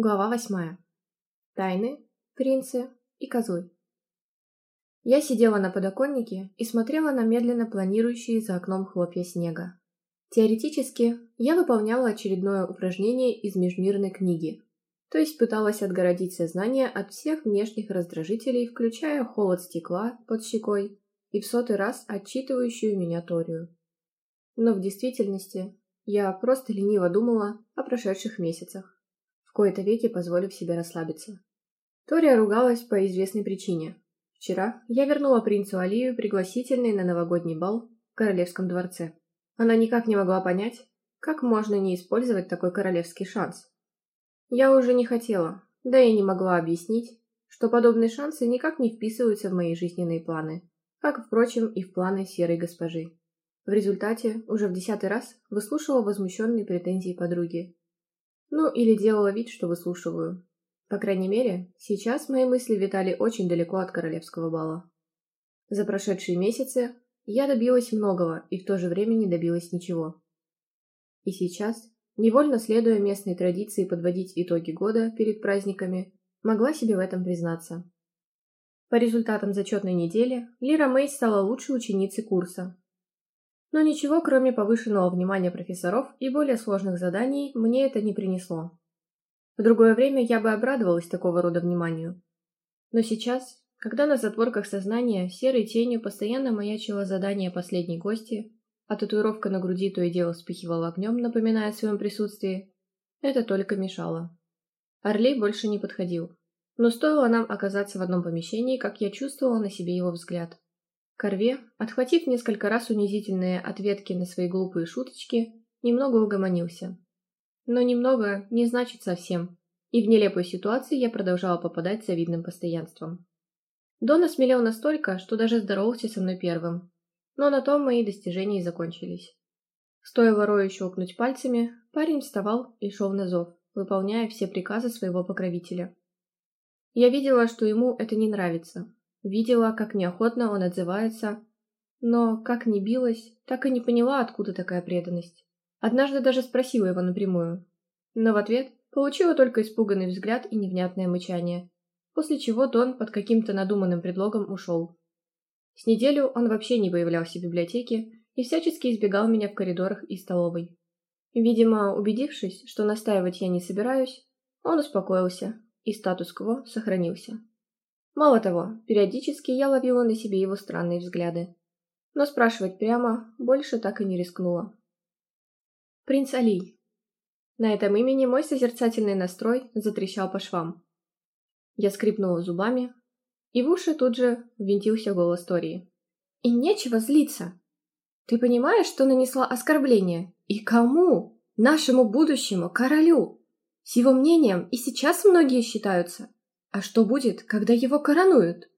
Глава восьмая. Тайны, принцы и козлы. Я сидела на подоконнике и смотрела на медленно планирующие за окном хлопья снега. Теоретически, я выполняла очередное упражнение из межмирной книги, то есть пыталась отгородить сознание от всех внешних раздражителей, включая холод стекла под щекой и в сотый раз отчитывающую меня Торию. Но в действительности я просто лениво думала о прошедших месяцах кои-то веки позволив себе расслабиться. Тория ругалась по известной причине. Вчера я вернула принцу Алию пригласительный на новогодний бал в королевском дворце. Она никак не могла понять, как можно не использовать такой королевский шанс. Я уже не хотела, да и не могла объяснить, что подобные шансы никак не вписываются в мои жизненные планы, как, впрочем, и в планы серой госпожи. В результате уже в десятый раз выслушивала возмущенные претензии подруги ну, или делала вид, что выслушиваю. По крайней мере, сейчас мои мысли витали очень далеко от королевского бала. За прошедшие месяцы я добилась многого и в то же время не добилась ничего. И сейчас, невольно следуя местной традиции подводить итоги года перед праздниками, могла себе в этом признаться. По результатам зачетной недели Лира Мэй стала лучшей ученицей курса, но ничего, кроме повышенного внимания профессоров и более сложных заданий, мне это не принесло. В другое время я бы обрадовалась такого рода вниманию. Но сейчас, когда на затворках сознания серой тенью постоянно маячило задание последней гости, а татуировка на груди то и дело вспыхивала огнем, напоминая о своем присутствии, это только мешало. Орлей больше не подходил. Но стоило нам оказаться в одном помещении, как я чувствовала на себе его взгляд. Корве, отхватив несколько раз унизительные ответки на свои глупые шуточки, немного угомонился. Но немного не значит совсем, и в нелепой ситуации я продолжала попадать с завидным постоянством. Дон осмелел настолько, что даже здоровался со мной первым, но на том мои достижения и закончились. Стоило Рою щелкнуть пальцами, парень вставал и шел на зов, выполняя все приказы своего покровителя. Я видела, что ему это не нравится, Видела, как неохотно он отзывается, но как не билась, так и не поняла, откуда такая преданность. Однажды даже спросила его напрямую, но в ответ получила только испуганный взгляд и невнятное мычание, после чего Дон под каким-то надуманным предлогом ушел. С неделю он вообще не появлялся в библиотеке и всячески избегал меня в коридорах и столовой. Видимо, убедившись, что настаивать я не собираюсь, он успокоился, и статус-кво сохранился. Мало того, периодически я ловила на себе его странные взгляды. Но спрашивать прямо больше так и не рискнула. Принц Алий. На этом имени мой созерцательный настрой затрещал по швам. Я скрипнула зубами, и в уши тут же ввинтился голос Тории. «И нечего злиться! Ты понимаешь, что нанесла оскорбление? И кому? Нашему будущему королю! С его мнением и сейчас многие считаются. А что будет, когда его коронуют?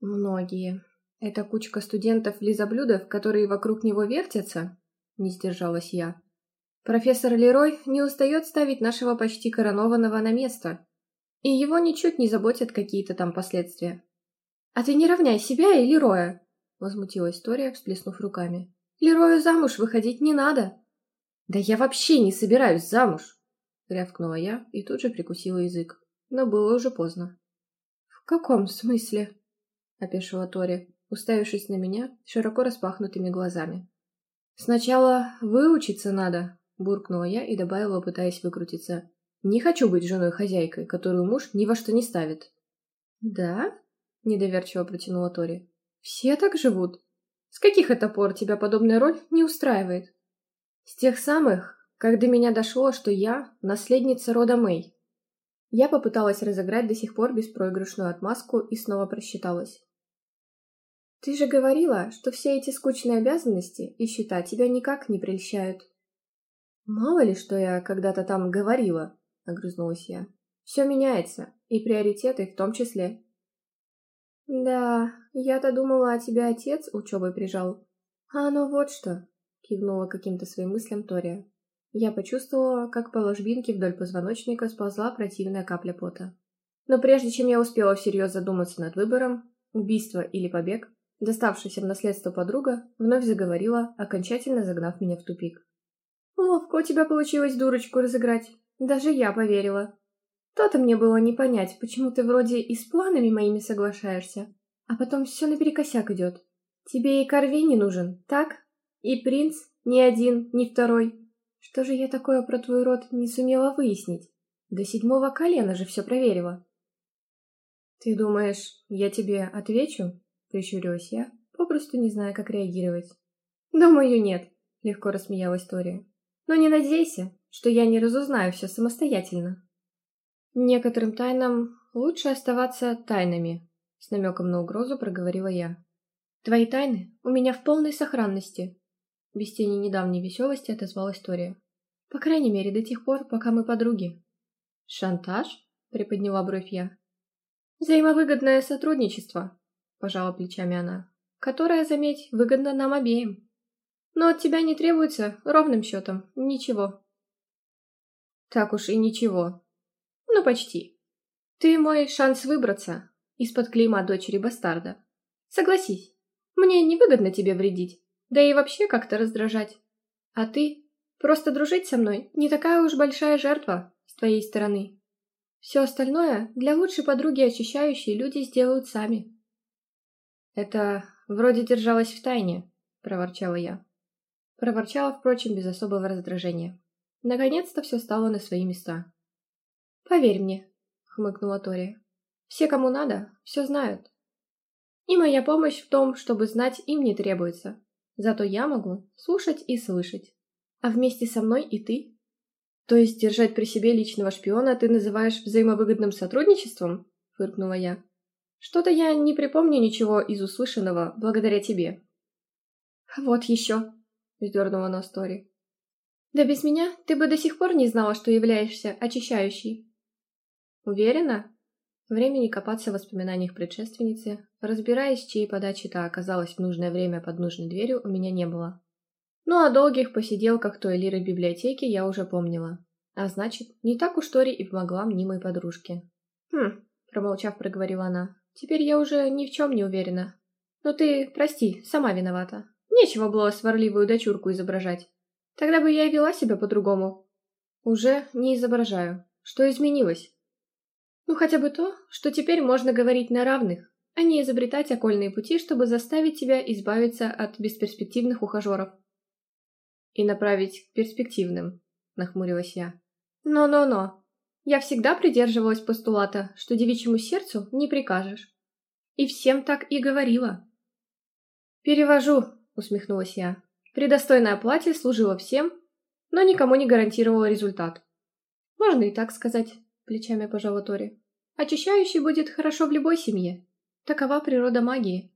Многие. Это кучка студентов-лизоблюдов, которые вокруг него вертятся? Не сдержалась я. Профессор Лерой не устает ставить нашего почти коронованного на место. И его ничуть не заботят какие-то там последствия. «А ты не равняй себя и Лероя!» Возмутилась Тория, всплеснув руками. «Лерою замуж выходить не надо!» «Да я вообще не собираюсь замуж!» Рявкнула я и тут же прикусила язык но было уже поздно. «В каком смысле?» — опешила Тори, уставившись на меня широко распахнутыми глазами. «Сначала выучиться надо», — буркнула я и добавила, пытаясь выкрутиться. «Не хочу быть женой-хозяйкой, которую муж ни во что не ставит». «Да?» — недоверчиво протянула Тори. «Все так живут. С каких это пор тебя подобная роль не устраивает?» «С тех самых, когда меня дошло, что я наследница рода Мэй», я попыталась разыграть до сих пор беспроигрышную отмазку и снова просчиталась. «Ты же говорила, что все эти скучные обязанности и счета тебя никак не прельщают». «Мало ли, что я когда-то там говорила», — огрызнулась я. «Все меняется, и приоритеты в том числе». «Да, я-то думала, а тебя отец учебой прижал». «А ну вот что», — кивнула каким-то своим мыслям Тория. Я почувствовала, как по ложбинке вдоль позвоночника сползла противная капля пота. Но прежде чем я успела всерьез задуматься над выбором, убийство или побег, доставшаяся в наследство подруга вновь заговорила, окончательно загнав меня в тупик. «Ловко у тебя получилось дурочку разыграть. Даже я поверила». То-то мне было не понять, почему ты вроде и с планами моими соглашаешься, а потом все наперекосяк идет. Тебе и Корвей не нужен, так? И принц ни один, ни второй. Что же я такое про твой род не сумела выяснить? До седьмого колена же все проверила. Ты думаешь, я тебе отвечу? Прищурилась я, попросту не зная, как реагировать. Думаю, нет, легко рассмеялась Тория. Но не надейся, что я не разузнаю все самостоятельно. Некоторым тайнам лучше оставаться тайнами, с намеком на угрозу проговорила я. Твои тайны у меня в полной сохранности. Без тени недавней веселости отозвалась Тория. По крайней мере, до тех пор, пока мы подруги. Шантаж? Приподняла бровь я. Взаимовыгодное сотрудничество, пожала плечами она, которое, заметь, выгодно нам обеим. Но от тебя не требуется, ровным счетом, ничего. Так уж и ничего, ну, почти. Ты мой шанс выбраться из-под клейма дочери бастарда. Согласись, мне невыгодно тебе вредить, да и вообще как-то раздражать. А ты просто дружить со мной не такая уж большая жертва с твоей стороны. Все остальное для лучшей подруги очищающие люди сделают сами. Это вроде держалось в тайне, проворчала я. Проворчала, впрочем, без особого раздражения. Наконец-то все стало на свои места. «Поверь мне», — хмыкнула Тори. «Все, кому надо, все знают. И моя помощь в том, чтобы знать, им не требуется. Зато я могу слушать и слышать. А вместе со мной и ты. То есть держать при себе личного шпиона ты называешь взаимовыгодным сотрудничеством?» — фыркнула я. «Что-то я не припомню ничего из услышанного благодаря тебе». «Вот еще», — вздернула нос Тори. «Да без меня ты бы до сих пор не знала, что являешься очищающей. Уверена? Времени копаться в воспоминаниях предшественницы, разбираясь, чьей подачи та оказалась в нужное время под нужной дверью, у меня не было. Ну, о долгих посиделках той Лиры в библиотеке я уже помнила. А значит, не так уж Тори и помогла мнимой подружке. «Хм», — промолчав, проговорила она, — «теперь я уже ни в чем не уверена. Но ты, прости, сама виновата. Нечего было сварливую дочурку изображать. Тогда бы я и вела себя по-другому». «Уже не изображаю. Что изменилось?» Ну хотя бы то, что теперь можно говорить на равных, а не изобретать окольные пути, чтобы заставить тебя избавиться от бесперспективных ухажеров. И направить к перспективным, нахмурилась я. Но-но-но. Я всегда придерживалась постулата, что девичьему сердцу не прикажешь. И всем так и говорила. Перевожу, усмехнулась я. Предостойное платье служило всем, но никому не гарантировало результат. Можно и так сказать плечами пожала Тори. Очищающий будет хорошо в любой семье. Такова природа магии.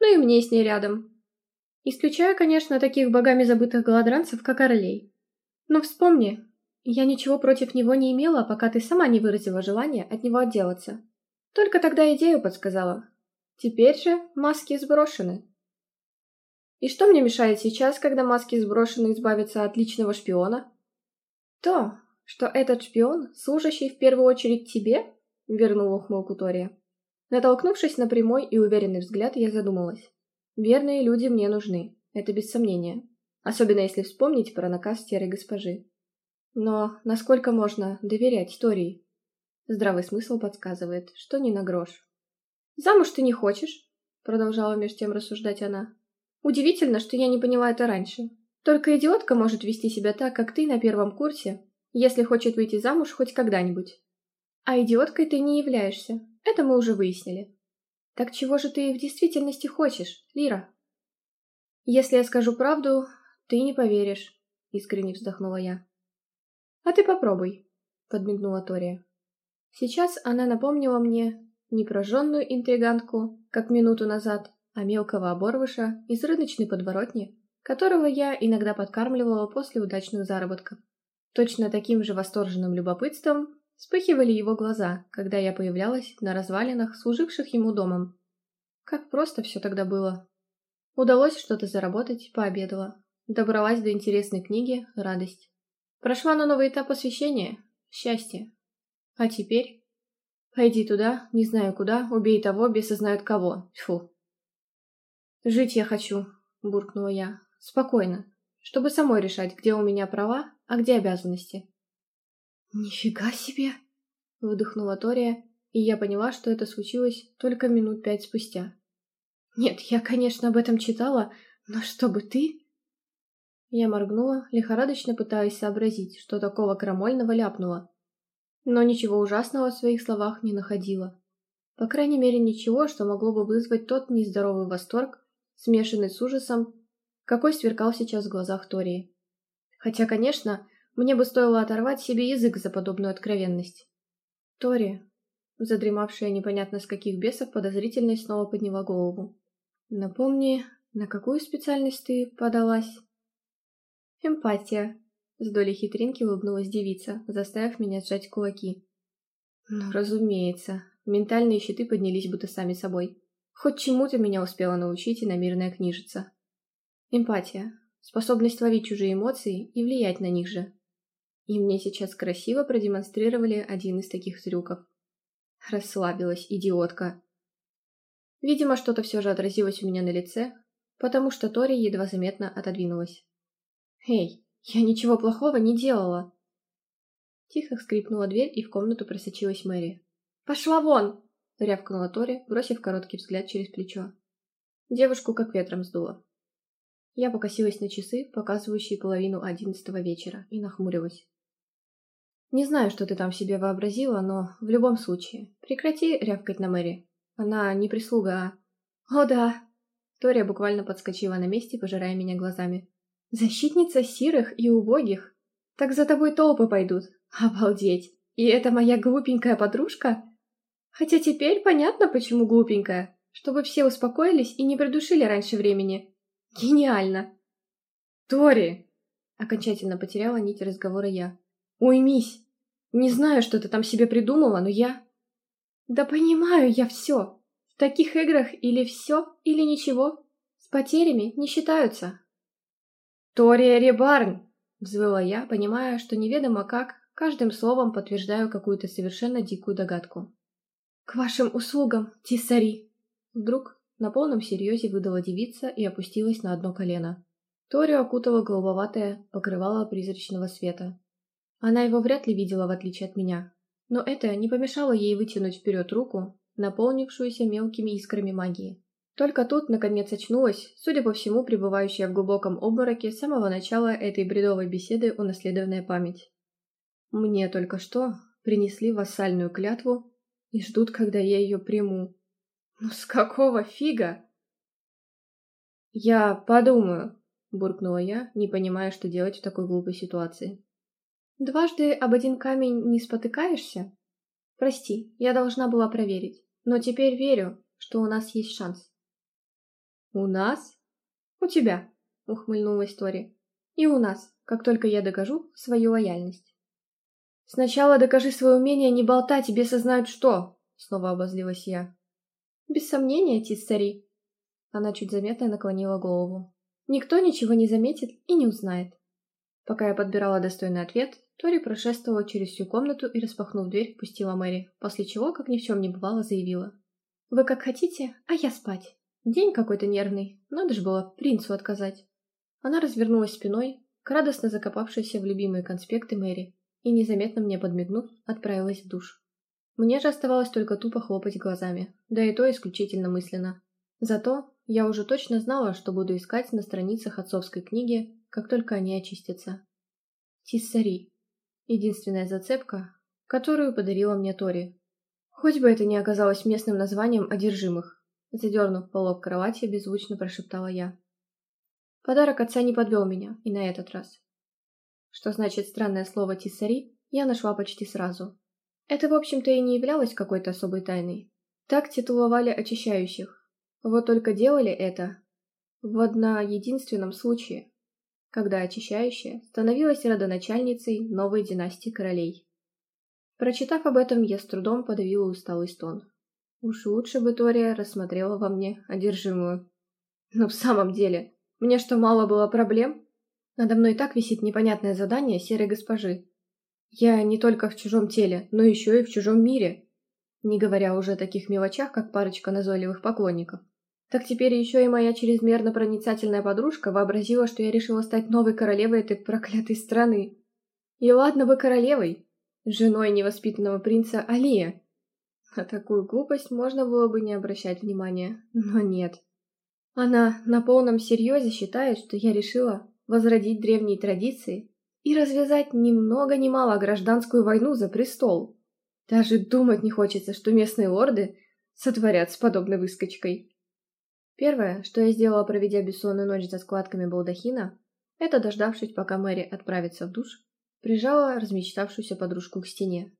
Ну и мне с ней рядом. Исключаю, конечно, таких богами забытых голодранцев, как Орлей. Но вспомни, я ничего против него не имела, пока ты сама не выразила желание от него отделаться. Только тогда идею подсказала. Теперь же маски сброшены. И что мне мешает сейчас, когда маски сброшены, избавиться от личного шпиона? То, что этот шпион, служащий в первую очередь тебе?» — вернула ухмылку Тория. Натолкнувшись на прямой и уверенный взгляд, я задумалась. «Верные люди мне нужны, это без сомнения. Особенно если вспомнить про наказ серой госпожи. Но насколько можно доверять Тории?» Здравый смысл подсказывает, что не на грош. «Замуж ты не хочешь?» — продолжала меж тем рассуждать она. «Удивительно, что я не поняла это раньше. Только идиотка может вести себя так, как ты на первом курсе, если хочет выйти замуж хоть когда-нибудь. А идиоткой ты не являешься, это мы уже выяснили. Так чего же ты в действительности хочешь, Лира? Если я скажу правду, ты не поверишь, искренне вздохнула я. А ты попробуй, подмигнула Тория. Сейчас она напомнила мне не прожженную интригантку, как минуту назад, а мелкого оборвыша из рыночной подворотни, которого я иногда подкармливала после удачных заработков. Точно таким же восторженным любопытством вспыхивали его глаза, когда я появлялась на развалинах, служивших ему домом. Как просто все тогда было. Удалось что-то заработать, пообедала. Добралась до интересной книги «Радость». Прошла на новый этап освещения «Счастье». А теперь? Пойди туда, не знаю куда, убей того, бесы знают кого. Фу. «Жить я хочу», — буркнула я. «Спокойно, чтобы самой решать, где у меня права, а где обязанности. «Нифига себе!» Выдохнула Тория, и я поняла, что это случилось только минут пять спустя. «Нет, я, конечно, об этом читала, но чтобы ты...» Я моргнула, лихорадочно пытаясь сообразить, что такого крамольного ляпнула. Но ничего ужасного в своих словах не находила. По крайней мере, ничего, что могло бы вызвать тот нездоровый восторг, смешанный с ужасом, какой сверкал сейчас в глазах Тории. Хотя, конечно, мне бы стоило оторвать себе язык за подобную откровенность. Тори, задремавшая непонятно с каких бесов, подозрительность снова подняла голову. Напомни, на какую специальность ты подалась? Эмпатия. С долей хитринки улыбнулась девица, заставив меня сжать кулаки. Ну, разумеется. Ментальные щиты поднялись будто сами собой. Хоть чему-то меня успела научить и намирная книжица. Эмпатия. Способность ловить чужие эмоции и влиять на них же. И мне сейчас красиво продемонстрировали один из таких трюков. Расслабилась, идиотка. Видимо, что-то все же отразилось у меня на лице, потому что Тори едва заметно отодвинулась. «Эй, я ничего плохого не делала!» Тихо скрипнула дверь, и в комнату просочилась Мэри. «Пошла вон!» — рявкнула Тори, бросив короткий взгляд через плечо. Девушку как ветром сдуло. Я покосилась на часы, показывающие половину одиннадцатого вечера, и нахмурилась. «Не знаю, что ты там себе вообразила, но в любом случае, прекрати рявкать на Мэри. Она не прислуга, а...» «О да!» Тория буквально подскочила на месте, пожирая меня глазами. «Защитница сирых и убогих? Так за тобой толпы пойдут. Обалдеть! И это моя глупенькая подружка? Хотя теперь понятно, почему глупенькая. Чтобы все успокоились и не придушили раньше времени. Гениально!» «Тори!» Окончательно потеряла нить разговора я. Уймись. Не знаю, что ты там себе придумала, но я... Да понимаю я все. В таких играх или все, или ничего. С потерями не считаются. Тория Ребарн! Взвыла я, понимая, что неведомо как, каждым словом подтверждаю какую-то совершенно дикую догадку. «К вашим услугам, тисари!» Вдруг на полном серьезе выдала девица и опустилась на одно колено. Торию окутала голубоватое покрывало призрачного света. Она его вряд ли видела, в отличие от меня. Но это не помешало ей вытянуть вперед руку, наполнившуюся мелкими искрами магии. Только тут, наконец, очнулась, судя по всему, пребывающая в глубоком обмороке с самого начала этой бредовой беседы унаследованная память. Мне только что принесли вассальную клятву и ждут, когда я ее приму. Ну с какого фига? Я подумаю, буркнула я, не понимая, что делать в такой глупой ситуации. Дважды об один камень не спотыкаешься? Прости, я должна была проверить, но теперь верю, что у нас есть шанс. У нас? У тебя, ухмыльнулась Тори. И у нас, как только я докажу свою лояльность. Сначала докажи свое умение не болтать, тебе сознают что, снова обозлилась я. Без сомнения, Тиссари. Она чуть заметно наклонила голову. Никто ничего не заметит и не узнает. Пока я подбирала достойный ответ, Тори прошествовала через всю комнату и, распахнув дверь, пустила Мэри, после чего, как ни в чем не бывало, заявила. «Вы как хотите, а я спать. День какой-то нервный, надо же было принцу отказать». Она развернулась спиной, к радостно закопавшейся в любимые конспекты Мэри, и, незаметно мне подмигнув, отправилась в душ. Мне же оставалось только тупо хлопать глазами, да и то исключительно мысленно. Зато я уже точно знала, что буду искать на страницах отцовской книги, как только они очистятся. Тиссари. Единственная зацепка, которую подарила мне Тори. Хоть бы это не оказалось местным названием одержимых. Задернув полок кровати, беззвучно прошептала я. Подарок отца не подвел меня, и на этот раз. Что значит странное слово «тиссари», я нашла почти сразу. Это, в общем-то, и не являлось какой-то особой тайной. Так титуловали очищающих. Вот только делали это в одно единственном случае, когда очищающая становилась родоначальницей новой династии королей. Прочитав об этом, я с трудом подавила усталый стон. Уж лучше бы Тория рассмотрела во мне одержимую. Но в самом деле, мне что, мало было проблем? Надо мной так висит непонятное задание серой госпожи. Я не только в чужом теле, но еще и в чужом мире. Не говоря уже о таких мелочах, как парочка назойливых поклонников. Так теперь еще и моя чрезмерно проницательная подружка вообразила, что я решила стать новой королевой этой проклятой страны. И ладно бы королевой. женой невоспитанного принца Алия. На такую глупость можно было бы не обращать внимания, но нет. Она на полном серьезе считает, что я решила возродить древние традиции и развязать ни много ни мало гражданскую войну за престол. Даже думать не хочется, что местные лорды сотворят с подобной выскочкой. Первое, что я сделала, проведя бессонную ночь за складками балдахина, это, дождавшись, пока Мэри отправится в душ, прижала размечтавшуюся подружку к стене.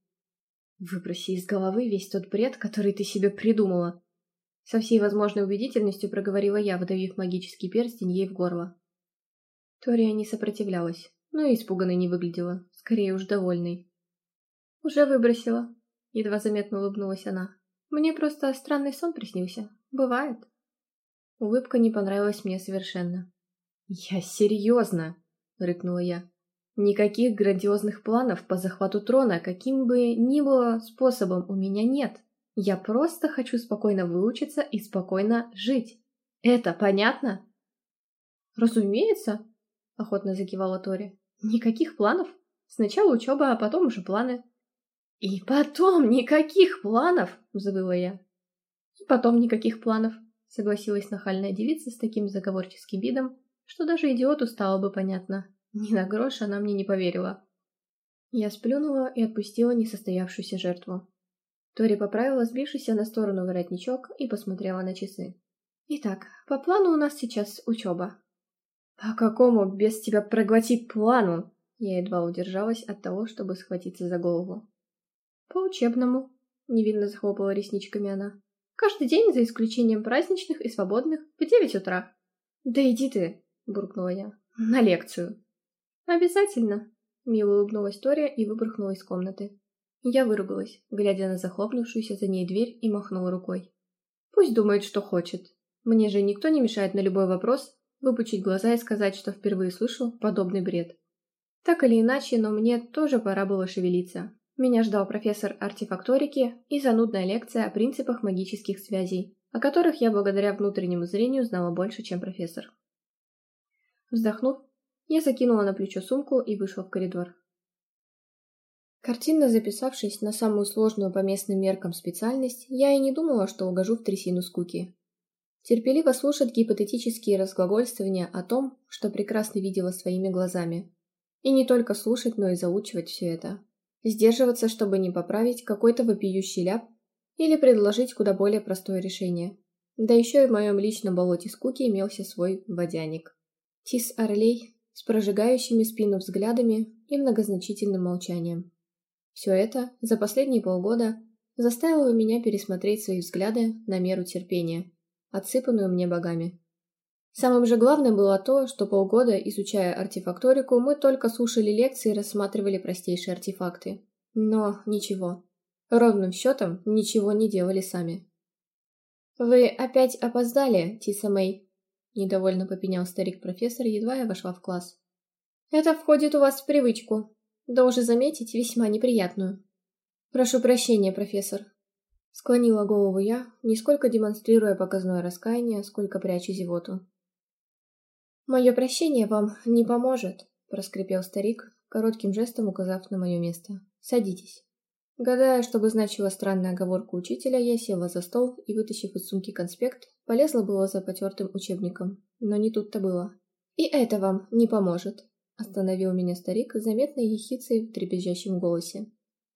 «Выброси из головы весь тот бред, который ты себе придумала!» Со всей возможной убедительностью проговорила я, выдавив магический перстень ей в горло. Тория не сопротивлялась, но и испуганной не выглядела, скорее уж довольной. «Уже выбросила», — едва заметно улыбнулась она. «Мне просто странный сон приснился. Бывает». Улыбка не понравилась мне совершенно. «Я серьезно!» — рыкнула я. «Никаких грандиозных планов по захвату трона, каким бы ни было способом, у меня нет. Я просто хочу спокойно выучиться и спокойно жить. Это понятно?» «Разумеется!» — охотно закивала Тори. «Никаких планов. Сначала учеба, а потом уже планы». «И потом никаких планов!» — взвыла я. «И потом никаких планов», — согласилась нахальная девица с таким заговорческим видом, что даже идиоту стало бы понятно. Ни на грош она мне не поверила. Я сплюнула и отпустила несостоявшуюся жертву. Тори поправила сбившийся на сторону воротничок и посмотрела на часы. «Итак, по плану у нас сейчас учеба». «По какому, без тебя проглотить плану?» Я едва удержалась от того, чтобы схватиться за голову. «По учебному», — невинно захлопала ресничками она. Каждый день, за исключением праздничных и свободных, в девять утра. Да иди ты, буркнула я. На лекцию. Обязательно. Мило улыбнулась Тория и выпорхнула из комнаты. Я выругалась, глядя на захлопнувшуюся за ней дверь и махнула рукой. Пусть думает, что хочет. Мне же никто не мешает на любой вопрос выпучить глаза и сказать, что впервые слышу подобный бред. Так или иначе, но мне тоже пора было шевелиться. Меня ждал профессор артефакторики и занудная лекция о принципах магических связей, о которых я благодаря внутреннему зрению знала больше, чем профессор. Вздохнув, я закинула на плечо сумку и вышла в коридор. Картинно записавшись на самую сложную по местным меркам специальность, я и не думала, что угожу в трясину скуки. Терпеливо слушать гипотетические разглагольствования о том, что прекрасно видела своими глазами. И не только слушать, но и заучивать все это сдерживаться, чтобы не поправить какой-то вопиющий ляп или предложить куда более простое решение. Да еще и в моем личном болоте скуки имелся свой водяник. Тис Орлей с прожигающими спину взглядами и многозначительным молчанием. Все это за последние полгода заставило меня пересмотреть свои взгляды на меру терпения, отсыпанную мне богами. Самым же главным было то, что полгода, изучая артефакторику, мы только слушали лекции и рассматривали простейшие артефакты. Но ничего. Ровным счетом ничего не делали сами. «Вы опять опоздали, Тиса Мэй», — недовольно попенял старик-профессор, едва я вошла в класс. «Это входит у вас в привычку. Должен заметить, весьма неприятную». «Прошу прощения, профессор», — склонила голову я, нисколько демонстрируя показное раскаяние, сколько прячу зевоту. «Мое прощение вам не поможет», — проскрипел старик, коротким жестом указав на мое место. «Садитесь». Гадая, чтобы значила странная оговорка учителя, я села за стол и, вытащив из сумки конспект, полезла было за потертым учебником. Но не тут-то было. «И это вам не поможет», — остановил меня старик, заметной ехицей в трепещущем голосе.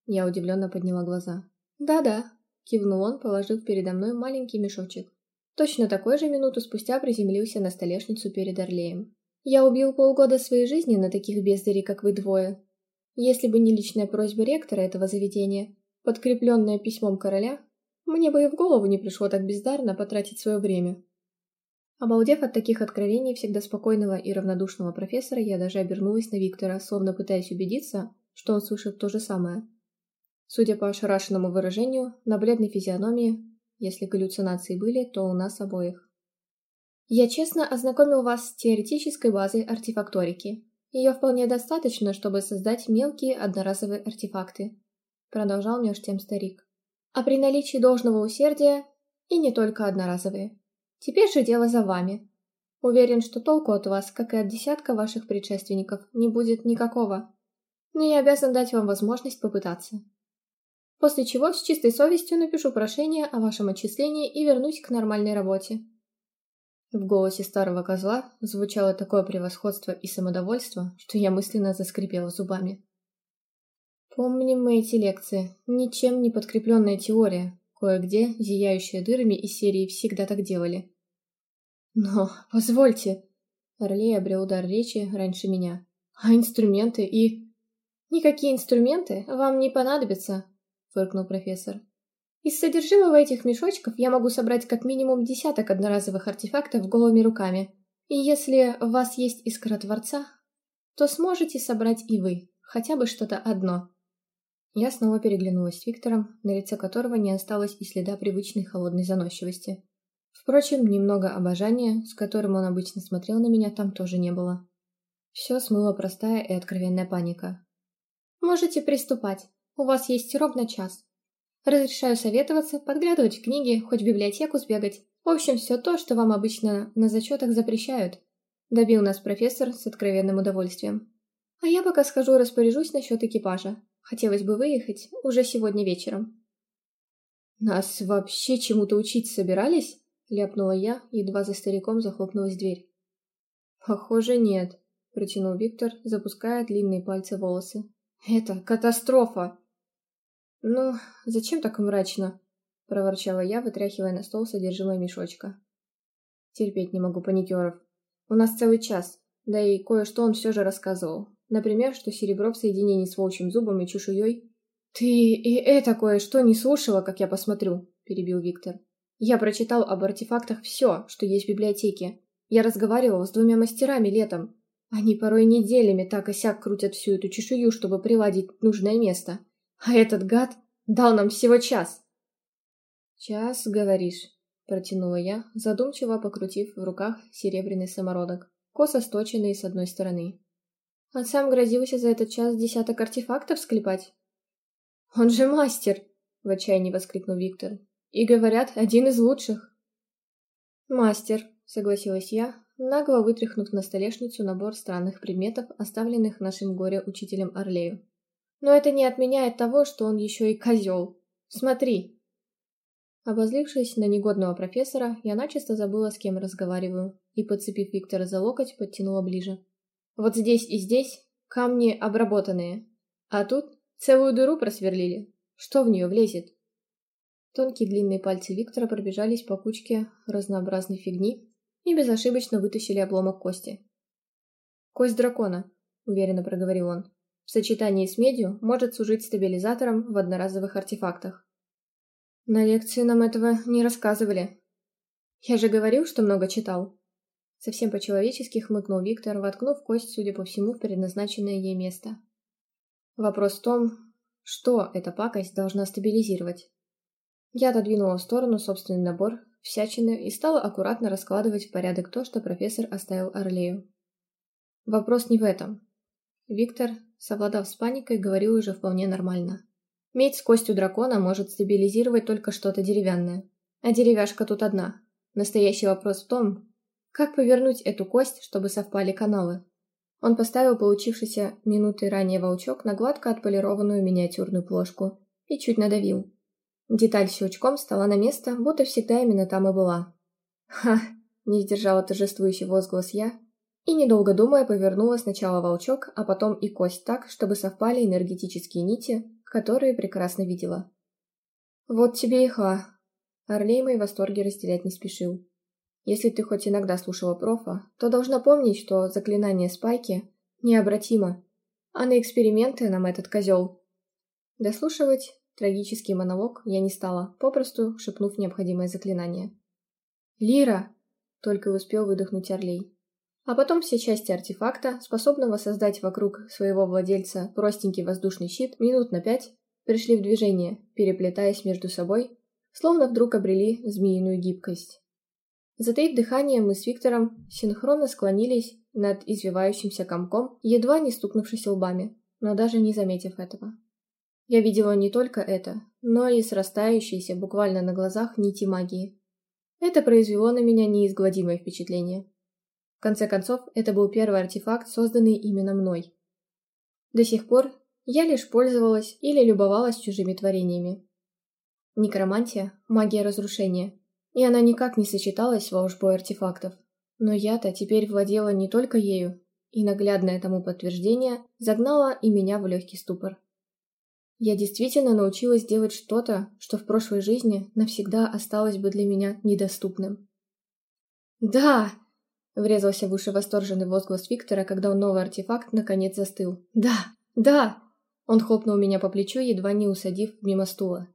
Я удивленно подняла глаза. «Да-да», — кивнул он, положив передо мной маленький мешочек. Точно такой же минуту спустя приземлился на столешницу перед Орлеем. «Я убил полгода своей жизни на таких бездарей, как вы двое. Если бы не личная просьба ректора этого заведения, подкрепленная письмом короля, мне бы и в голову не пришло так бездарно потратить свое время». Обалдев от таких откровений всегда спокойного и равнодушного профессора, я даже обернулась на Виктора, словно пытаясь убедиться, что он слышит то же самое. Судя по ошарашенному выражению, на бледной физиономии если галлюцинации были, то у нас обоих. Я честно ознакомил вас с теоретической базой артефакторики. Ее вполне достаточно, чтобы создать мелкие одноразовые артефакты. Продолжал меж тем старик. А при наличии должного усердия и не только одноразовые. Теперь же дело за вами. Уверен, что толку от вас, как и от десятка ваших предшественников, не будет никакого. но я обязан дать вам возможность попытаться. После чего с чистой совестью напишу прошение о вашем отчислении и вернусь к нормальной работе. В голосе старого козла звучало такое превосходство и самодовольство, что я мысленно заскрипела зубами. Помним мы эти лекции. Ничем не подкрепленная теория. Кое-где, зияющая дырами из серии «Всегда так делали». Но, позвольте. Орлей обрел удар речи раньше меня. А инструменты и... Никакие инструменты вам не понадобятся, фыркнул профессор. Из содержимого этих мешочков я могу собрать как минимум десяток одноразовых артефактов голыми руками. И если у вас есть искра Творца, то сможете собрать и вы, хотя бы что-то одно. Я снова переглянулась с Виктором, на лице которого не осталось и следа привычной холодной заносчивости. Впрочем, немного обожания, с которым он обычно смотрел на меня, там тоже не было. Все смыло простая и откровенная паника. «Можете приступать. У вас есть ровно час. Разрешаю советоваться, подглядывать в книги, хоть в библиотеку сбегать. В общем, все то, что вам обычно на зачетах запрещают. Добил нас профессор с откровенным удовольствием. А я пока схожу распоряжусь насчет экипажа. Хотелось бы выехать уже сегодня вечером. Нас вообще чему-то учить собирались? Ляпнула я, едва за стариком захлопнулась дверь. Похоже, нет, протянул Виктор, запуская длинные пальцы волосы. Это катастрофа! «Ну, зачем так мрачно?» – проворчала я, вытряхивая на стол содержимое мешочка. «Терпеть не могу паникеров. У нас целый час, да и кое-что он все же рассказывал. Например, что серебро в соединении с волчьим зубом и чешуей...» «Ты и это кое-что не слушала, как я посмотрю», – перебил Виктор. «Я прочитал об артефактах все, что есть в библиотеке. Я разговаривал с двумя мастерами летом. Они порой неделями так и сяк крутят всю эту чешую, чтобы приладить нужное место. А этот гад дал нам всего час. Час, говоришь, протянула я, задумчиво покрутив в руках серебряный самородок, косо сточенный с одной стороны. А сам грозился за этот час десяток артефактов склепать. Он же мастер, в отчаянии воскликнул Виктор. И говорят, один из лучших. Мастер, согласилась я, нагло вытряхнув на столешницу набор странных предметов, оставленных нашим горе-учителем Орлею. Но это не отменяет того, что он еще и козел. Смотри!» Обозлившись на негодного профессора, я начисто забыла, с кем разговариваю, и, подцепив Виктора за локоть, подтянула ближе. «Вот здесь и здесь камни обработанные, а тут целую дыру просверлили. Что в нее влезет?» Тонкие длинные пальцы Виктора пробежались по кучке разнообразной фигни и безошибочно вытащили обломок кости. «Кость дракона», — уверенно проговорил он в сочетании с медью может служить стабилизатором в одноразовых артефактах. На лекции нам этого не рассказывали. Я же говорил, что много читал. Совсем по-человечески хмыкнул Виктор, воткнув кость, судя по всему, в предназначенное ей место. Вопрос в том, что эта пакость должна стабилизировать. Я отодвинула в сторону собственный набор, всячины, и стала аккуратно раскладывать в порядок то, что профессор оставил Орлею. Вопрос не в этом. Виктор совладав с паникой, говорил уже вполне нормально. Медь с костью дракона может стабилизировать только что-то деревянное. А деревяшка тут одна. Настоящий вопрос в том, как повернуть эту кость, чтобы совпали каналы. Он поставил получившийся минуты ранее волчок на гладко отполированную миниатюрную плошку и чуть надавил. Деталь щелчком стала на место, будто всегда именно там и была. «Ха!» – не сдержала торжествующий возглас я, и, недолго думая, повернула сначала волчок, а потом и кость так, чтобы совпали энергетические нити, которые прекрасно видела. «Вот тебе и ха!» Орлей мои восторги разделять не спешил. Если ты хоть иногда слушала профа, то должна помнить, что заклинание спайки необратимо, а на эксперименты нам этот козел. Дослушивать трагический монолог я не стала, попросту шепнув необходимое заклинание. «Лира!» — только успел выдохнуть Орлей. А потом все части артефакта, способного создать вокруг своего владельца простенький воздушный щит, минут на пять пришли в движение, переплетаясь между собой, словно вдруг обрели змеиную гибкость. Затаив дыхание, мы с Виктором синхронно склонились над извивающимся комком, едва не стукнувшись лбами, но даже не заметив этого. Я видела не только это, но и срастающиеся буквально на глазах нити магии. Это произвело на меня неизгладимое впечатление конце концов, это был первый артефакт, созданный именно мной. До сих пор я лишь пользовалась или любовалась чужими творениями. Некромантия – магия разрушения, и она никак не сочеталась с волшбой артефактов. Но я-то теперь владела не только ею, и наглядное тому подтверждение загнало и меня в легкий ступор. Я действительно научилась делать что-то, что в прошлой жизни навсегда осталось бы для меня недоступным. «Да!» — врезался в уши восторженный возглас Виктора, когда новый артефакт наконец застыл. «Да! Да!» Он хлопнул меня по плечу, едва не усадив мимо стула.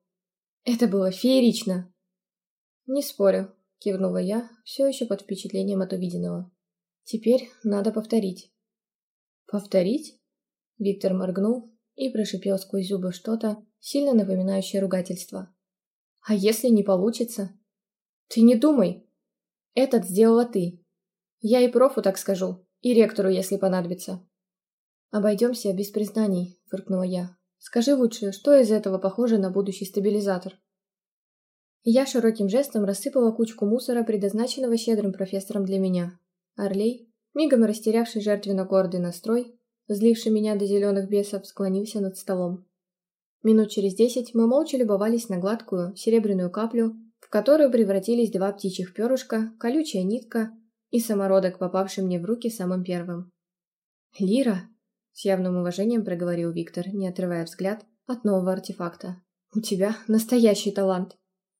«Это было феерично!» «Не спорю», — кивнула я, все еще под впечатлением от увиденного. «Теперь надо повторить». «Повторить?» Виктор моргнул, и прошипел сквозь зубы что-то, сильно напоминающее ругательство. «А если не получится?» «Ты не думай! Этот сделала ты. Я и профу так скажу, и ректору, если понадобится». «Обойдемся без признаний», — фыркнула я. «Скажи лучше, что из этого похоже на будущий стабилизатор?» Я широким жестом рассыпала кучку мусора, предназначенного щедрым профессором для меня. Орлей, мигом растерявший жертвенно гордый настрой, зливший меня до зеленых бесов, склонился над столом. Минут через десять мы молча любовались на гладкую, серебряную каплю, в которую превратились два птичьих перышка, колючая нитка и самородок, попавший мне в руки самым первым. «Лира!» — с явным уважением проговорил Виктор, не отрывая взгляд от нового артефакта. «У тебя настоящий талант.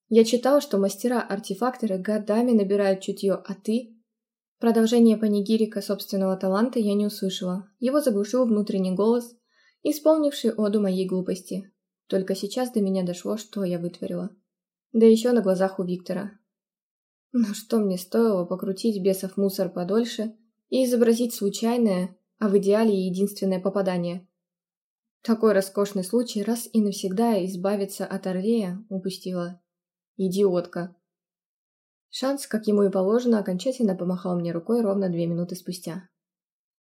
Я читал, что мастера-артефакторы годами набирают чутье, а ты Продолжение панигирика собственного таланта я не услышала. Его заглушил внутренний голос, исполнивший оду моей глупости. Только сейчас до меня дошло, что я вытворила. Да еще на глазах у Виктора. Но что мне стоило покрутить бесов мусор подольше и изобразить случайное, а в идеале единственное попадание? Такой роскошный случай раз и навсегда избавиться от Орлея упустила. Идиотка. Шанс, как ему и положено, окончательно помахал мне рукой ровно две минуты спустя.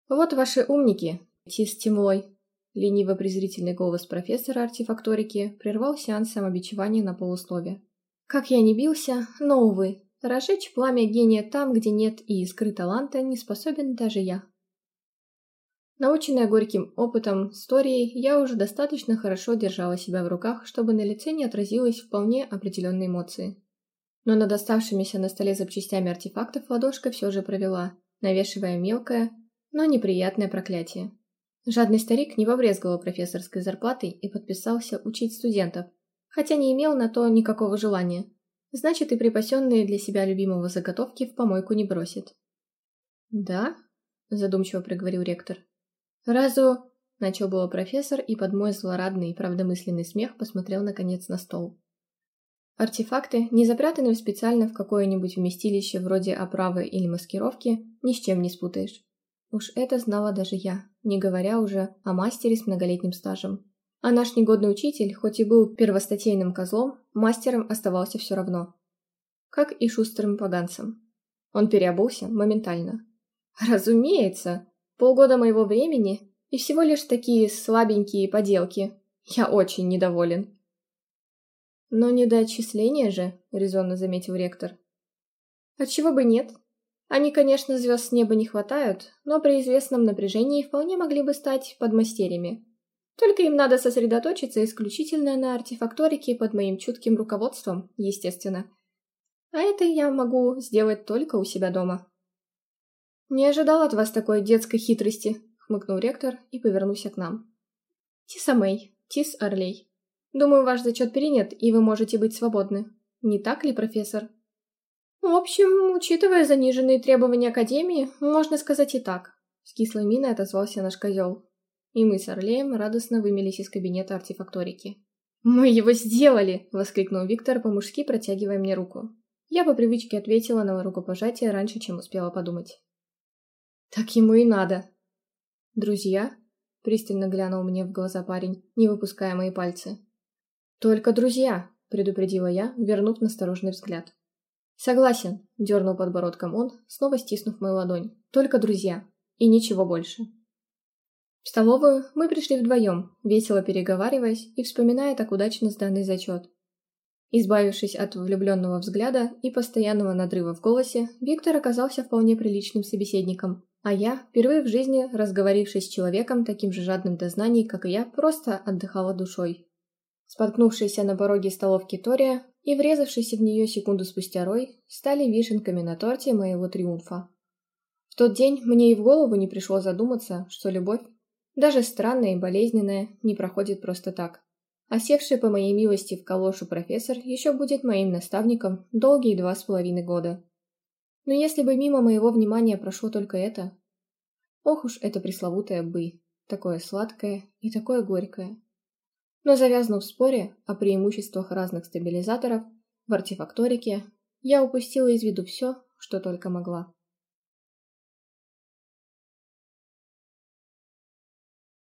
«Вот ваши умники, Тис Тимлой!» Лениво-презрительный голос профессора артефакторики прервал сеанс самобичевания на полуслове. «Как я не бился, но, увы, разжечь пламя гения там, где нет и искры таланта, не способен даже я». Наученная горьким опытом историей, я уже достаточно хорошо держала себя в руках, чтобы на лице не отразилась вполне определенные эмоции но над оставшимися на столе запчастями артефактов ладошка все же провела, навешивая мелкое, но неприятное проклятие. Жадный старик не побрезговал профессорской зарплатой и подписался учить студентов, хотя не имел на то никакого желания. Значит, и припасенные для себя любимого заготовки в помойку не бросит. «Да?» – задумчиво проговорил ректор. «Разу...» – начал было профессор и под мой злорадный и правдомысленный смех посмотрел наконец на стол. Артефакты, не запрятанные специально в какое-нибудь вместилище вроде оправы или маскировки, ни с чем не спутаешь. Уж это знала даже я, не говоря уже о мастере с многолетним стажем. А наш негодный учитель, хоть и был первостатейным козлом, мастером оставался все равно. Как и шустрым поганцем. Он переобулся моментально. Разумеется, полгода моего времени и всего лишь такие слабенькие поделки. Я очень недоволен. «Но не до отчисления же», — резонно заметил ректор. «Отчего бы нет? Они, конечно, звезд с неба не хватают, но при известном напряжении вполне могли бы стать подмастерьями. Только им надо сосредоточиться исключительно на артефакторике под моим чутким руководством, естественно. А это я могу сделать только у себя дома». «Не ожидал от вас такой детской хитрости», — хмыкнул ректор и повернулся к нам. «Тиса Мэй, Тис Орлей, Думаю, ваш зачет перенят, и вы можете быть свободны. Не так ли, профессор? В общем, учитывая заниженные требования Академии, можно сказать и так. С кислой миной отозвался наш козел. И мы с Орлеем радостно вымелись из кабинета артефакторики. «Мы его сделали!» — воскликнул Виктор по-мужски, протягивая мне руку. Я по привычке ответила на рукопожатие раньше, чем успела подумать. «Так ему и надо!» «Друзья?» — пристально глянул мне в глаза парень, не выпуская мои пальцы. «Только друзья», — предупредила я, вернув настороженный взгляд. «Согласен», — дернул подбородком он, снова стиснув мою ладонь. «Только друзья. И ничего больше». В столовую мы пришли вдвоем, весело переговариваясь и вспоминая так удачно сданный зачет. Избавившись от влюбленного взгляда и постоянного надрыва в голосе, Виктор оказался вполне приличным собеседником, А я, впервые в жизни разговорившись с человеком таким же жадным до знаний, как и я, просто отдыхала душой. Споткнувшаяся на пороге столовки Тория и врезавшийся в нее секунду спустя Рой стали вишенками на торте моего триумфа. В тот день мне и в голову не пришло задуматься, что любовь, даже странная и болезненная, не проходит просто так. А севший по моей милости в калошу профессор еще будет моим наставником долгие два с половиной года. Но если бы мимо моего внимания прошло только это... Ох уж это пресловутое «бы», такое сладкое и такое горькое. Но завязнув в споре о преимуществах разных стабилизаторов в артефакторике, я упустила из виду все, что только могла.